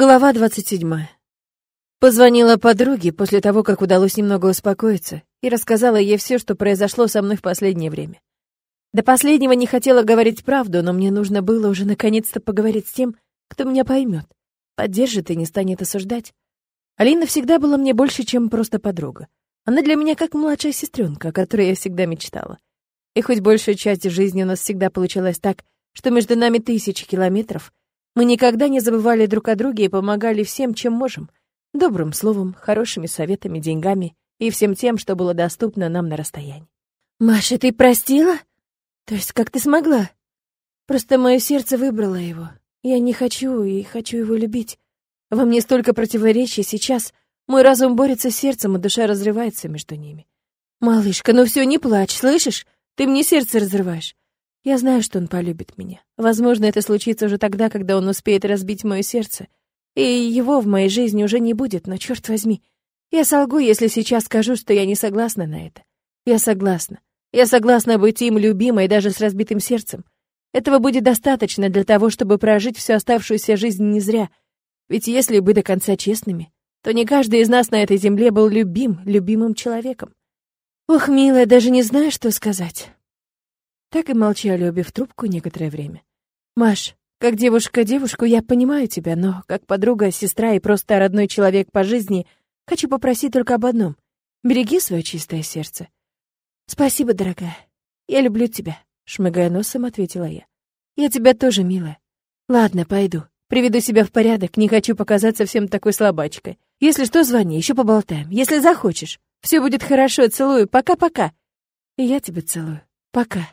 Глава двадцать седьмая. Позвонила подруге после того, как удалось немного успокоиться, и рассказала ей все, что произошло со мной в последнее время. До последнего не хотела говорить правду, но мне нужно было уже наконец-то поговорить с тем, кто меня поймет, поддержит и не станет осуждать. Алина всегда была мне больше, чем просто подруга. Она для меня как младшая сестренка, о которой я всегда мечтала. И хоть большая часть жизни у нас всегда получалась так, что между нами тысячи километров, мы никогда не забывали друг о друге и помогали всем, чем можем. Добрым словом, хорошими советами, деньгами и всем тем, что было доступно нам на расстоянии. «Маша, ты простила? То есть как ты смогла? Просто мое сердце выбрало его. Я не хочу и хочу его любить. Во мне столько противоречий сейчас. Мой разум борется с сердцем, а душа разрывается между ними. Малышка, ну все, не плачь, слышишь? Ты мне сердце разрываешь. Я знаю, что он полюбит меня. Возможно, это случится уже тогда, когда он успеет разбить мое сердце. И его в моей жизни уже не будет, но черт возьми. Я солгу, если сейчас скажу, что я не согласна на это. Я согласна. Я согласна быть им любимой даже с разбитым сердцем. Этого будет достаточно для того, чтобы прожить всю оставшуюся жизнь не зря. Ведь если быть до конца честными, то не каждый из нас на этой земле был любим, любимым человеком. Ох, милая, даже не знаю, что сказать. Так и молчали обе в трубку некоторое время. «Маш, как девушка девушку, я понимаю тебя, но как подруга, сестра и просто родной человек по жизни, хочу попросить только об одном. Береги свое чистое сердце». «Спасибо, дорогая. Я люблю тебя», — шмыгая носом, ответила я. «Я тебя тоже, милая. Ладно, пойду. Приведу себя в порядок, не хочу показаться всем такой слабачкой. Если что, звони, еще поболтаем, если захочешь. Все будет хорошо, целую, пока-пока». И я тебя целую. Пока.